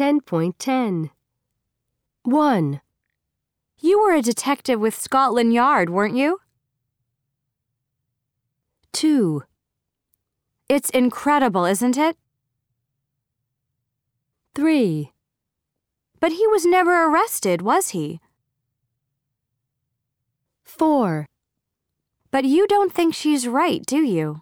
10.10 1. You were a detective with Scotland Yard, weren't you? 2. It's incredible, isn't it? 3. But he was never arrested, was he? 4. But you don't think she's right, do you?